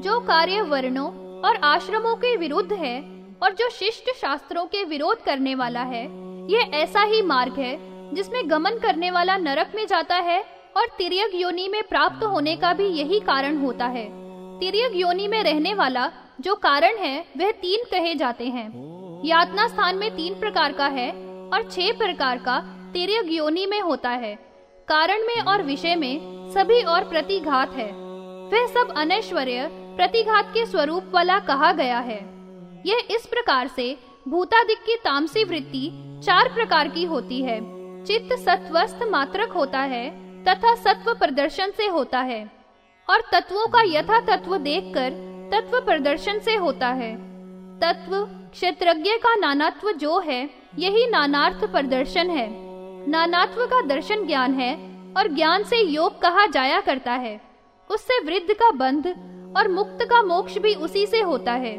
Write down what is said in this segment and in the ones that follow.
जो कार्य वर्णों और आश्रमों के विरुद्ध है और जो शिष्ट शास्त्रों के विरोध करने वाला है, यह ऐसा ही मार्ग है जिसमें गमन करने वाला नरक में जाता है और तिर्यक योनि में प्राप्त होने का भी यही कारण होता है। तिर्यक योनि में रहने वाला जो कारण है, वह तीन कहे जाते हैं। यातना स्थान में तीन प्रकार का है और छह प्रकार का तिर्यक योनि में होता है। कारण में और विषय में सभी और प्रतिघात है। वह सब अनैश्वर्य प्रतिघात के स्वरूप वाला कहा गया है। यह इस प्रकार से भूतादिक की तामसी वृत्ति चार प्रकार की होती है। चित्त सत्वस्थ मात्रक होता है तथा सत्व प्रदर्शन से होता है और तत्वों का यथा तत्व देखकर तत्व प्रदर्शन से होता है। तत्व क्षेत्रज्ञ का नानात्व जो है, यही नानार्थ प्रदर्शन है। नानात्व का दर्शन ज्ञान है और ज्ञान से योग कहा जाया करता है। उससे वृद्ध का बंध और मुक्त का मोक्ष भी उसी से होता है।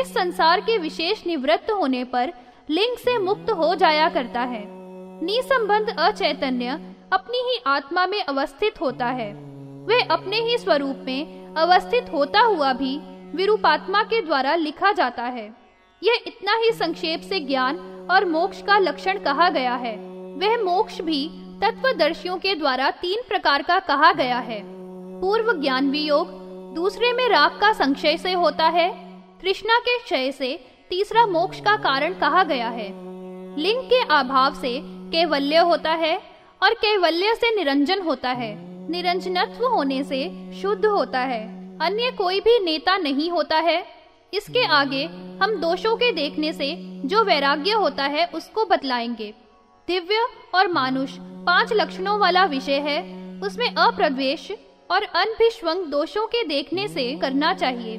इस संसार के विशेष निवृत्त होने पर लिंग से मुक्त हो जाया करता है। निसंबंध अचैतन्य अपनी ही आत्मा में अवस्थित होता है। वे अपने ही स्वरूप में अवस्थित होता हुआ भी विरूपात्मा के द्वारा लिखा जाता है। यह इतना ही संक्षेप से ज्ञान और मोक्ष का लक्षण कहा गया है। वह मोक्ष भी तत्वदर्शियों के द्वारा तीन प्रकार का कहा गया है। पूर्व ज्ञान वियोग दूसरे में राग का संशय से होता है, तृष्णा के क्षय से तीसरा मोक्ष का कारण कहा गया है। लिंग के अभाव से कैवल्य होता है और कैवल्य से निरंजन होता है। निरंजनत्व होने से शुद्ध होता है। अन्य कोई भी नेता नहीं होता है। इसके आगे हम दोषों के देखने से जो वैराग्य होता है उसको बतलाएँगे। दिव्य और मानुष पाँच लक्षणों वाला विषय है। उसमें अप्रद्वेश और अनभिष्वंग दोषों के देखने से करना चाहिए।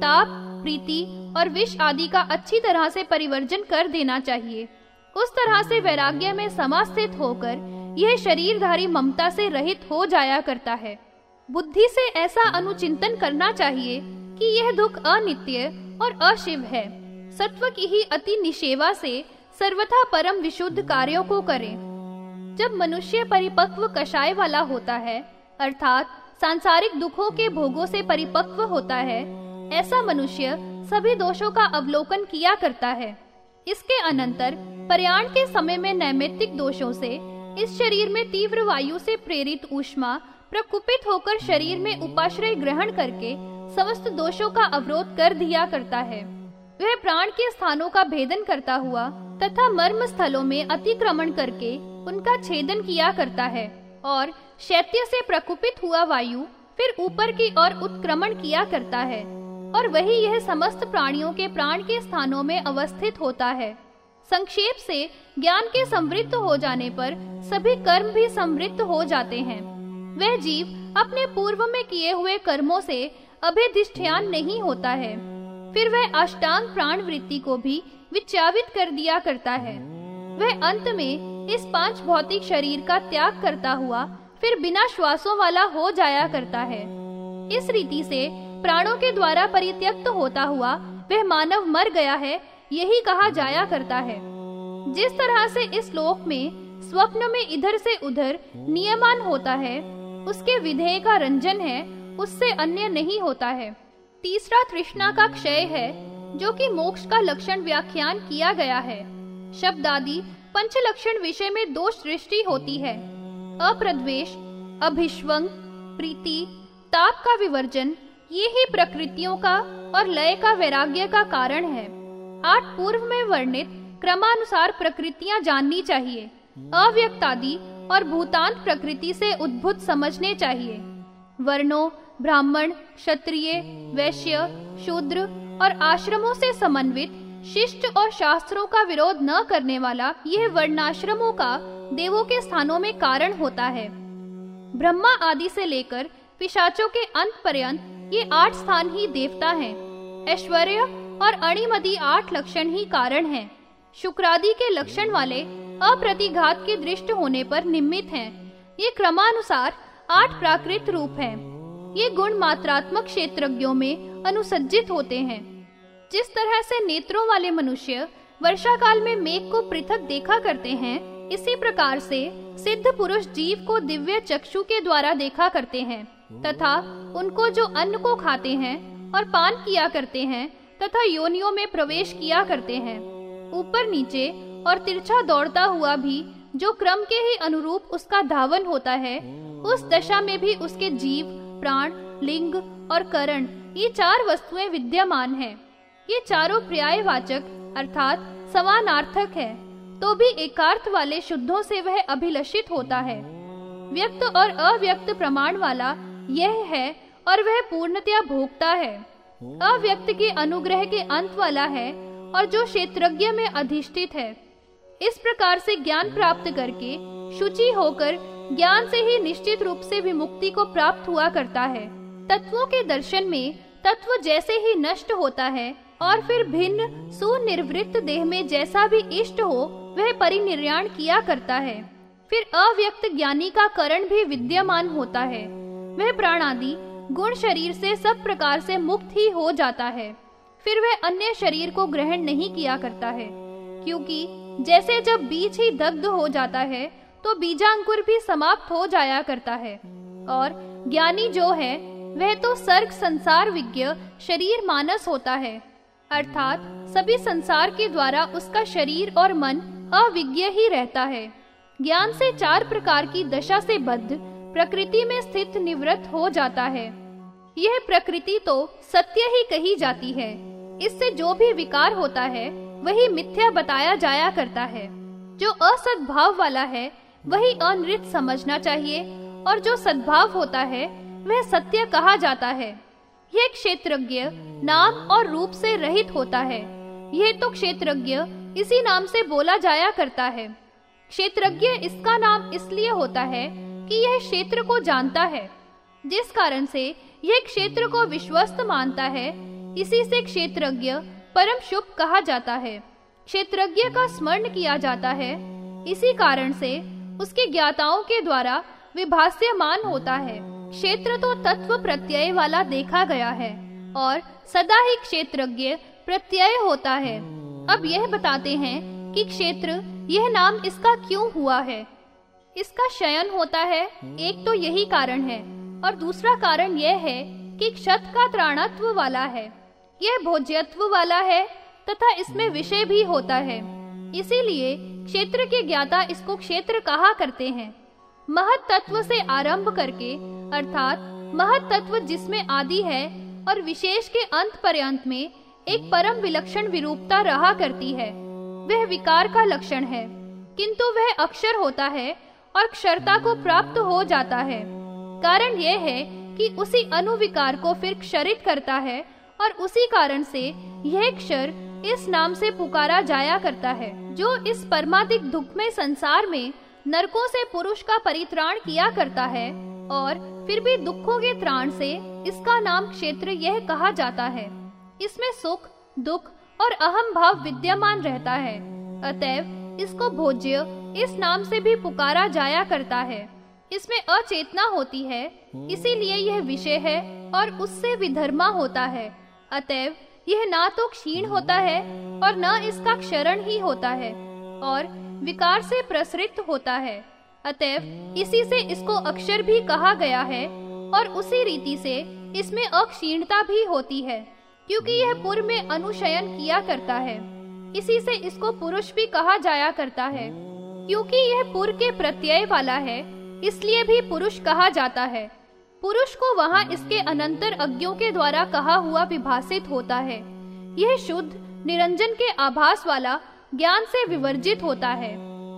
ताप, प्रीति और विष आदि का अच्छी तरह से परिवर्जन कर देना चाहिए। उस तरह से वैराग्य में समास्थित होकर यह शरीरधारी ममता से रहित हो जाया करता है। बुद्धि से ऐसा अनुचिंतन करना चाहिए कि यह दुख अनित्य और अशिव है। सत्व की ही अति निषेवा से सर्वथा परम विशुद्ध कार्यों को करें। जब मनुष्य परिपक्व कषाय वाला होता है, अर्थात सांसारिक दुखों के भोगों से परिपक्व होता है। ऐसा मनुष्य सभी दोषों का अवलोकन किया करता है। इसके अनंतर, पर्याण के समय में नैमित्तिक दोषों से, इस शरीर में तीव्र वायु से प्रेरित ऊष्मा प्रकुपित होकर शरीर में उपाश्रय ग्रहण करके समस्त दोषों का अवरोध कर दिया करता है। वह प्राण के स्थानों का भेदन करता हुआ तथा मर्म स्थलों में अतिक्रमण करके उनका छेदन किया करता है। और शैत्य से प्रकुपित हुआ वायु फिर ऊपर की ओर उत्क्रमण किया करता है, और वही यह समस्त प्राणियों के प्राण के स्थानों में अवस्थित होता है। संक्षेप से, ज्ञान के समृद्ध हो जाने पर सभी कर्म भी समृद्ध हो जाते हैं। वह जीव अपने पूर्व में किए हुए कर्मों से अभिधिष्ठान नहीं होता है। फिर वह अष्टांग प्राण वृत्ति को भी विचावित कर दिया करता है। वह अंत में इस पाँच भौतिक शरीर का त्याग करता हुआ फिर बिना श्वासों वाला हो जाया करता है। इस रीति से प्राणों के द्वारा परित्यक्त होता हुआ वह मानव मर गया है, यही कहा जाया करता है। जिस तरह से इस लोक में स्वप्न में इधर से उधर नियमान होता है, उसके विधेय का रंजन है, उससे अन्य नहीं होता है। तीसरा तृष्णा का क्षय है, जो कि मोक्ष का लक्षण व्याख्यान किया गया है। शब्द आदि पंच लक्षण विषय में दोष दृष्टि होती है। अप्रद्वेश अभिष्वंग, प्रीति, ताप का विवर्जन, ये ही प्रकृतियों का और लय का वैराग्य का कारण है। आठ पूर्व में वर्णित क्रमानुसार प्रकृतियाँ जाननी चाहिए। अव्यक्त आदि और भूतांत प्रकृति से उद्भुत समझने चाहिए। वर्णों, ब्राह्मण, क्षत्रिय, वैश्य, शूद्र और आश्रमों से समन्वित शिष्ट और शास्त्रों का विरोध न करने वाला यह वर्णाश्रमों का देवों के स्थानों में कारण होता है ब्रह्मा आदि से लेकर पिशाचों के अंत पर्यंत ये आठ स्थान ही देवता हैं। ऐश्वर्य और अणिमदी आठ लक्षण ही कारण हैं। शुक्रादि के लक्षण वाले अप्रतिघात के दृष्ट होने पर निमित हैं। ये क्रमानुसार आठ प्राकृत रूप हैं। ये गुण मात्रात्मक क्षेत्रज्ञों में अनुसज्जित होते हैं जिस तरह से नेत्रों वाले मनुष्य वर्षा काल में मेघ को पृथक देखा करते हैं, इसी प्रकार से सिद्ध पुरुष जीव को दिव्य चक्षु के द्वारा देखा करते हैं, तथा उनको जो अन्न को खाते हैं और पान किया करते हैं, तथा योनियों में प्रवेश किया करते हैं ऊपर नीचे और तिरछा दौड़ता हुआ भी जो क्रम के ही अनुरूप उसका धावन होता है, उस दशा में भी उसके जीव, प्राण, लिंग और करण, ये चार वस्तुएँ विद्यमान हैं। ये चारों पर्यायवाचक अर्थात समानार्थक है। तो भी एकार्थ वाले शुद्धों से वह अभिलषित होता है। व्यक्त और अव्यक्त प्रमाण वाला यह है और वह पूर्णतया भोगता है। अव्यक्त के अनुग्रह के अंत वाला है और जो क्षेत्रज्ञ में अधिष्ठित है। इस प्रकार से ज्ञान प्राप्त करके शुचि होकर ज्ञान से ही निश्चित रूप से विमुक्ति को प्राप्त हुआ करता है। तत्वों के दर्शन में तत्व जैसे ही नष्ट होता है और फिर भिन्न, सुनिर्वृत्त देह में जैसा भी इष्ट हो, वह परिनिर्याण किया करता है। फिर अव्यक्त ज्ञानी का करण भी विद्यमान होता है। वह प्राण आदि गुण शरीर से सब प्रकार से मुक्त ही हो जाता है। फिर वह अन्य शरीर को ग्रहण नहीं किया करता है। क्योंकि जैसे जब बीज ही दग्ध हो जाता है तो बीजांकुर भी समाप्त हो जाया करता है। और ज्ञानी जो है, वह तो सर्ग संसार विज्ञ, शरीर मानस होता है। अर्थात सभी संसार के द्वारा उसका शरीर और मन अविज्ञ ही रहता है। ज्ञान से चार प्रकार की दशा से बद्ध प्रकृति में स्थित निवृत्त हो जाता है। यह प्रकृति तो सत्य ही कही जाती है। इससे जो भी विकार होता है, वही मिथ्या बताया जाया करता है। जो असद्भाव वाला है, वही अनृत समझना चाहिए, और जो सद्भाव होता है, वह सत्य कहा जाता है। यह क्षेत्रज्ञ नाम और रूप से रहित होता है। यह तो क्षेत्रज्ञ इसी नाम से बोला जाया करता है। क्षेत्रज्ञ इसका नाम इसलिए होता है कि यह क्षेत्र को जानता है। जिस कारण से यह क्षेत्र को विश्वस्त मानता है, इसी से क्षेत्रज्ञ परम शुभ कहा जाता है। क्षेत्रज्ञ का स्मरण किया जाता है। इसी कारण से उसके ज्ञाताओं के द्वारा विभास्यमान होता है। क्षेत्र तो तत्व प्रत्यय वाला देखा गया है, और सदा ही क्षेत्रज्ञ प्रत्यय होता है। अब यह बताते हैं कि क्षेत्र, यह नाम इसका क्यों हुआ है? इसका शयन होता है, एक तो यही कारण है, और दूसरा कारण यह है कि क्षत का त्राणत्व वाला है। यह भोज्यत्व वाला है, तथा इसमें विषय भी होता है। इसीलिए क्षेत्र के ज्ञाता इसको क्षेत्र कहा करते हैं। महत तत्व से आरंभ करके अर्थात महत तत्व जिसमें आदि है और विशेष के अंत पर्यंत में एक परम विलक्षण विरूपता रहा करती है, वह विकार का लक्षण है। किंतु वह अक्षर होता है और क्षरता को प्राप्त हो जाता है। कारण यह है कि उसी अनुविकार को फिर क्षरित करता है और उसी कारण से यह क्षर इस नाम से पुकारा जाया करता है, जो इस परमाधिक दुख में संसार में नरकों से पुरुष का परित्राण किया करता है। और फिर भी दुखों के त्राण से इसका नाम क्षेत्र यह कहा जाता है। इसमें सुख, दुख और अहम भाव विद्यमान रहता है। अतएव इसको भोज्य इस नाम से भी पुकारा जाया करता है। इसमें अचेतना होती है, इसीलिए यह विषय है और उससे विधर्मा होता है। अतएव यह ना तो क्षीण होता है और न इसका क्षरण ही होता है और विकार से प्रसरित होता है। अतएव इसी से इसको अक्षर भी कहा गया है और उसी रीति से इसमें अक्षीणता भी होती है, क्योंकि यह पुर में अनुशयन किया करता है। इसी से इसको पुरुष भी कहा जाया करता है, क्योंकि यह पुर के प्रत्यय वाला है, इसलिए भी पुरुष कहा जाता है। पुरुष को वहाँ इसके अनंतर अज्ञों के द्वारा कहा हुआ विभाषित होता है। यह शुद्ध, निरंजन के आभास वाला ज्ञान से विवर्जित होता है।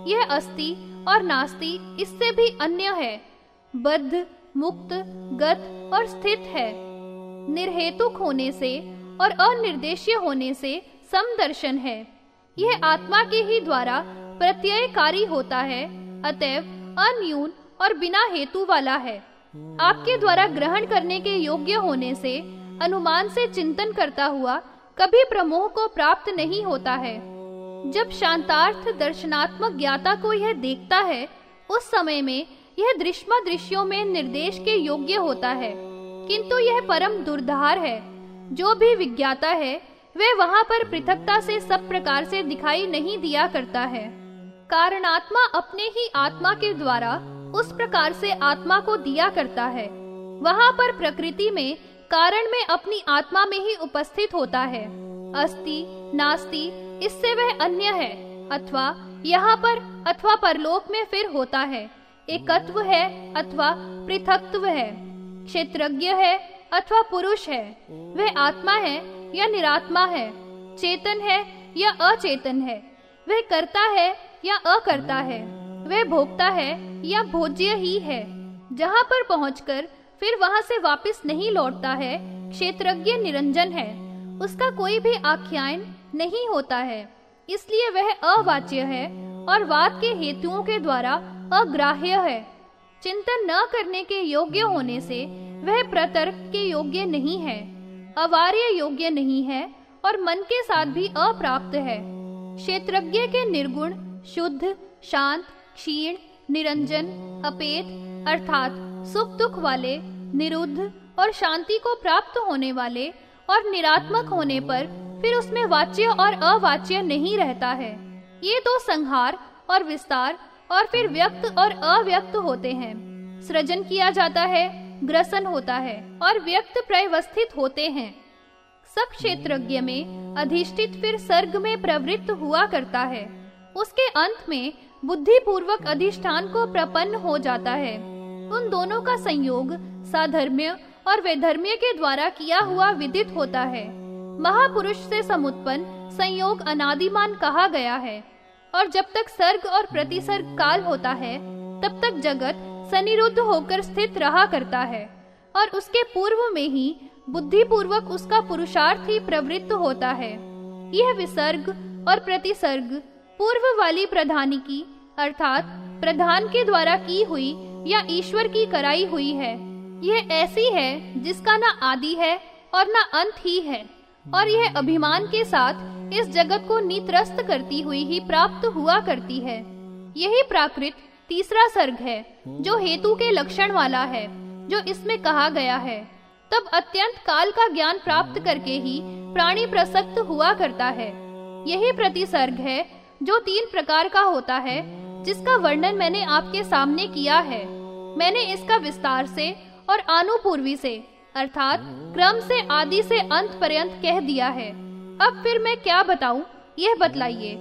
यह अस्ति और नास्ति इससे भी अन्य है। बद्ध, मुक्त, गत और स्थित है। निर्हेतुक होने से और अनिर्देशीय होने से समदर्शन है। यह आत्मा के ही द्वारा प्रत्ययकारी होता है, अतएव अन्यून और बिना हेतु वाला है। आपके द्वारा ग्रहण करने के योग्य होने से, अनुमान से चिंतन करता हुआ कभी प्रमोह को प्राप्त नहीं होता है। जब शांतार्थ दर्शनात्मक ज्ञाता को यह देखता है, उस समय में यह दृश्म दृश्यों में निर्देश के योग्य होता है। किंतु यह परम दुर्धार है। जो भी विज्ञाता है, वह वहाँ पर पृथकता से सब प्रकार से दिखाई नहीं दिया करता है। कारणात्मा अपने ही आत्मा के द्वारा उस प्रकार से आत्मा को दिया करता है। वहाँ पर प्रकृति में कारण में अपनी आत्मा में ही उपस्थित होता है। अस्ति, नास्ति इससे वह अन्य है, अथवा यहाँ पर, अथवा परलोक में फिर होता है। एकत्व है, अथवा पृथकत्व है। क्षेत्रज्ञ है, अथवा पुरुष है। वह आत्मा है, या निरात्मा है। चेतन है, या अचेतन है। वह करता है, या अकर्ता है। वह भोगता है, या भोज्य ही है। जहाँ पर पहुंचकर फिर वहाँ से वापस नहीं लौटता है, क्षेत्रज्ञ निरंजन है। उसका कोई भी आख्यान नहीं होता है। इसलिए वह अवाच्य है और वाद के हेतुओं के द्वारा अग्राह्य है। चिंतन न करने के योग्य होने से वह प्रतर्क के योग्य नहीं है, अवार्य योग्य नहीं है और मन के साथ भी अप्राप्त है। क्षेत्रज्ञ के निर्गुण, शुद्ध, शांत, क्षीण, निरंजन, अपेत, अर्थात सुख दुख वाले, निरुद्ध और शांति को प्राप्त होने वाले और निरात्मक होने पर फिर उसमें वाच्य और अवाच्य नहीं रहता है। ये दो संहार और विस्तार और फिर व्यक्त और अव्यक्त होते हैं। सृजन किया जाता है, ग्रसन होता है और व्यक्त प्रवस्थित होते हैं। सब क्षेत्रज्ञ में अधिष्ठित फिर सर्ग में प्रवृत्त हुआ करता है। उसके अंत में बुद्धि पूर्वक अधिष्ठान को प्रपन्न हो जाता है। उन दोनों का संयोग साधर्म्य और वैधर्म्य के द्वारा किया हुआ विदित होता है। महापुरुष से समुत्पन्न संयोग अनादिमान कहा गया है। और जब तक सर्ग और प्रतिसर्ग काल होता है, तब तक जगत सनिरुद्ध होकर स्थित रहा करता है। और उसके पूर्व में ही बुद्धि पूर्वक उसका पुरुषार्थ ही प्रवृत्त होता है। यह विसर्ग और प्रतिसर्ग पूर्व वाली प्रधानी की, अर्थात प्रधान के द्वारा की हुई या ईश्वर की कराई हुई है। यह ऐसी है जिसका ना आदि है और ना अंत ही है। और यह अभिमान के साथ इस जगत को नित्रस्त करती हुई ही प्राप्त हुआ करती है। यही प्राकृत तीसरा सर्ग है, जो हेतु के लक्षण वाला है, जो इसमें कहा गया है। तब अत्यंत काल का ज्ञान प्राप्त करके ही प्राणी प्रसक्त हुआ करता है। यही प्रतिसर्ग है, जो तीन प्रकार का होता है, जिसका वर्णन मैंने आपके सामने किया है। मैंने इसका विस्तार से और आनुपूर्वी से अर्थात क्रम से आदि से अंत पर्यंत कह दिया है। अब फिर मैं क्या बताऊँ? यह बतलाइए।